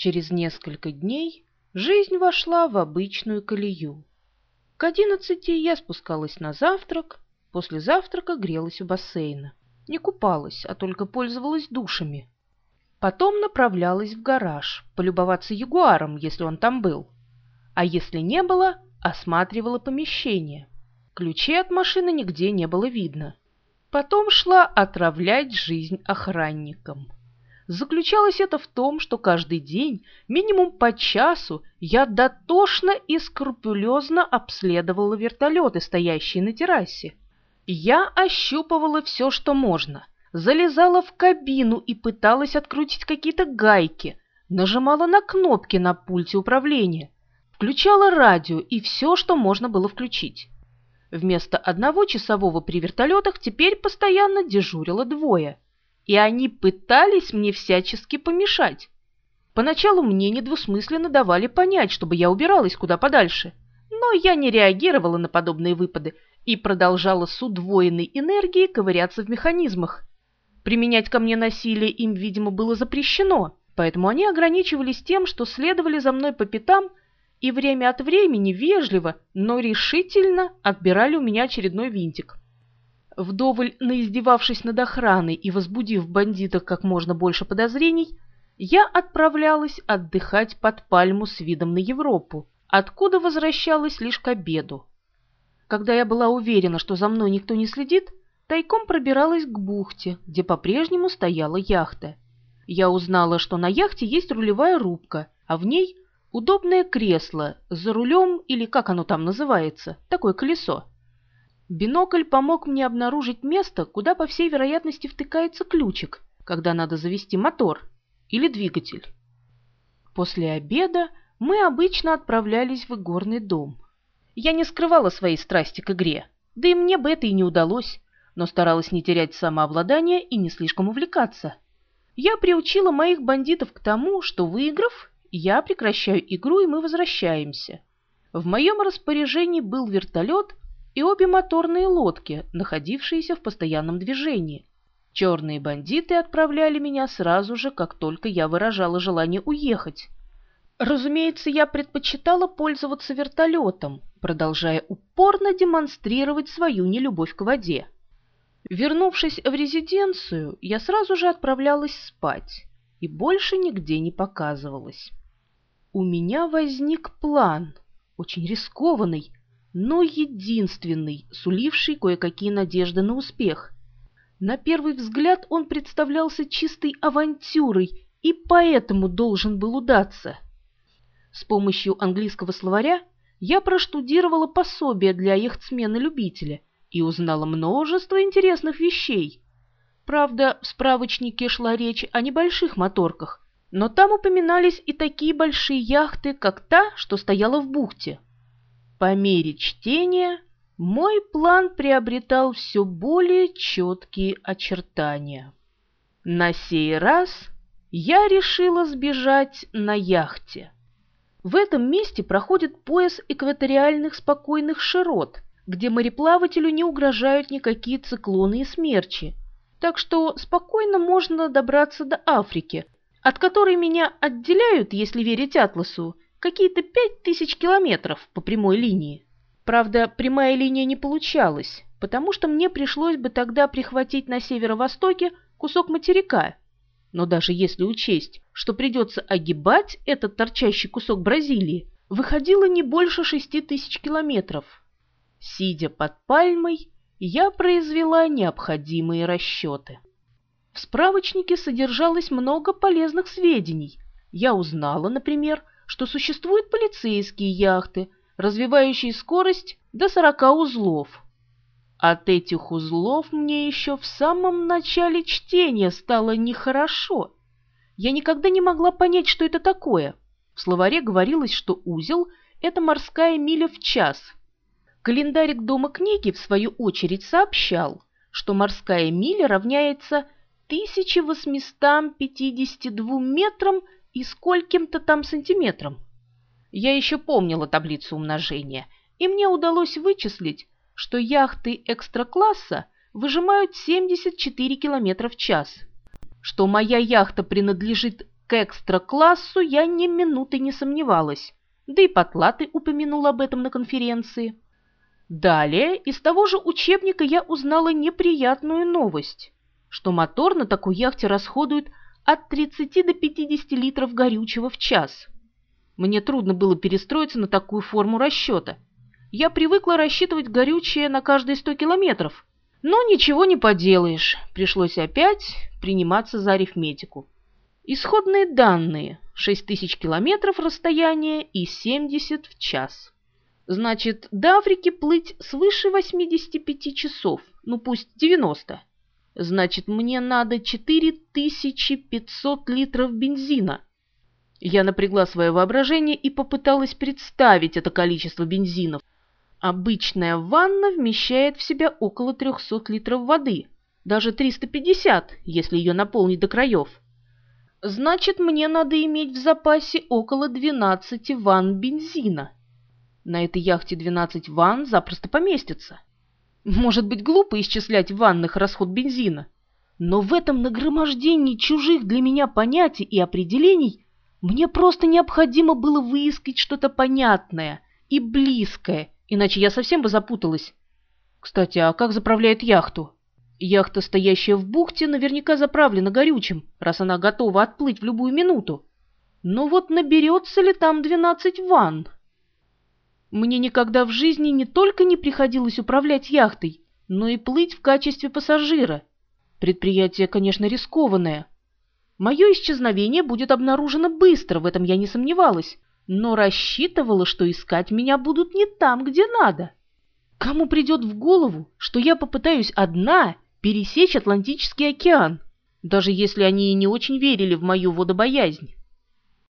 Через несколько дней жизнь вошла в обычную колею. К одиннадцати я спускалась на завтрак, после завтрака грелась у бассейна. Не купалась, а только пользовалась душами. Потом направлялась в гараж, полюбоваться ягуаром, если он там был. А если не было, осматривала помещение. Ключей от машины нигде не было видно. Потом шла отравлять жизнь охранникам. Заключалось это в том, что каждый день, минимум по часу, я дотошно и скрупулезно обследовала вертолеты, стоящие на террасе. Я ощупывала все, что можно, залезала в кабину и пыталась открутить какие-то гайки, нажимала на кнопки на пульте управления, включала радио и все, что можно было включить. Вместо одного часового при вертолетах теперь постоянно дежурило двое – и они пытались мне всячески помешать. Поначалу мне недвусмысленно давали понять, чтобы я убиралась куда подальше, но я не реагировала на подобные выпады и продолжала с удвоенной энергией ковыряться в механизмах. Применять ко мне насилие им, видимо, было запрещено, поэтому они ограничивались тем, что следовали за мной по пятам и время от времени вежливо, но решительно отбирали у меня очередной винтик. Вдоволь наиздевавшись над охраной и возбудив в бандитах как можно больше подозрений, я отправлялась отдыхать под пальму с видом на Европу, откуда возвращалась лишь к обеду. Когда я была уверена, что за мной никто не следит, тайком пробиралась к бухте, где по-прежнему стояла яхта. Я узнала, что на яхте есть рулевая рубка, а в ней удобное кресло за рулем или как оно там называется, такое колесо. Бинокль помог мне обнаружить место, куда, по всей вероятности, втыкается ключик, когда надо завести мотор или двигатель. После обеда мы обычно отправлялись в игорный дом. Я не скрывала своей страсти к игре, да и мне бы это и не удалось, но старалась не терять самообладание и не слишком увлекаться. Я приучила моих бандитов к тому, что, выиграв, я прекращаю игру, и мы возвращаемся. В моем распоряжении был вертолет и обе моторные лодки, находившиеся в постоянном движении. Черные бандиты отправляли меня сразу же, как только я выражала желание уехать. Разумеется, я предпочитала пользоваться вертолетом, продолжая упорно демонстрировать свою нелюбовь к воде. Вернувшись в резиденцию, я сразу же отправлялась спать и больше нигде не показывалась. У меня возник план, очень рискованный, но единственный, суливший кое-какие надежды на успех. На первый взгляд он представлялся чистой авантюрой и поэтому должен был удаться. С помощью английского словаря я проштудировала пособие для яхтсмена-любителя и узнала множество интересных вещей. Правда, в справочнике шла речь о небольших моторках, но там упоминались и такие большие яхты, как та, что стояла в бухте. По мере чтения мой план приобретал все более четкие очертания. На сей раз я решила сбежать на яхте. В этом месте проходит пояс экваториальных спокойных широт, где мореплавателю не угрожают никакие циклоны и смерчи, так что спокойно можно добраться до Африки, от которой меня отделяют, если верить Атласу, какие-то пять тысяч километров по прямой линии. Правда, прямая линия не получалась, потому что мне пришлось бы тогда прихватить на северо-востоке кусок материка. Но даже если учесть, что придется огибать этот торчащий кусок Бразилии, выходило не больше шести тысяч километров. Сидя под пальмой, я произвела необходимые расчеты. В справочнике содержалось много полезных сведений. Я узнала, например, что существуют полицейские яхты, развивающие скорость до 40 узлов. От этих узлов мне еще в самом начале чтения стало нехорошо. Я никогда не могла понять, что это такое. В словаре говорилось, что узел – это морская миля в час. Календарик Дома книги, в свою очередь, сообщал, что морская миля равняется 1852 метрам и скольким-то там сантиметрам. Я еще помнила таблицу умножения, и мне удалось вычислить, что яхты экстра-класса выжимают 74 км в час, что моя яхта принадлежит К экстра-классу я ни минуты не сомневалась, да и Потлатый упомянул об этом на конференции. Далее из того же учебника я узнала неприятную новость, что мотор на такой яхте расходует от 30 до 50 литров горючего в час. Мне трудно было перестроиться на такую форму расчета. Я привыкла рассчитывать горючее на каждые 100 километров. Но ничего не поделаешь, пришлось опять приниматься за арифметику. Исходные данные – 6000 километров расстояние и 70 в час. Значит, до Африки плыть свыше 85 часов, ну пусть 90. Значит, мне надо 4500 литров бензина. Я напрягла свое воображение и попыталась представить это количество бензинов. Обычная ванна вмещает в себя около 300 литров воды, даже 350, если ее наполнить до краев. Значит, мне надо иметь в запасе около 12 ванн бензина. На этой яхте 12 ванн запросто поместится. Может быть, глупо исчислять в ваннах расход бензина, но в этом нагромождении чужих для меня понятий и определений мне просто необходимо было выискать что-то понятное и близкое, иначе я совсем бы запуталась. Кстати, а как заправляет яхту? Яхта, стоящая в бухте, наверняка заправлена горючим, раз она готова отплыть в любую минуту. Но вот наберется ли там 12 ванн? Мне никогда в жизни не только не приходилось управлять яхтой, но и плыть в качестве пассажира. Предприятие, конечно, рискованное. Мое исчезновение будет обнаружено быстро, в этом я не сомневалась, но рассчитывала, что искать меня будут не там, где надо. Кому придет в голову, что я попытаюсь одна пересечь Атлантический океан, даже если они и не очень верили в мою водобоязнь?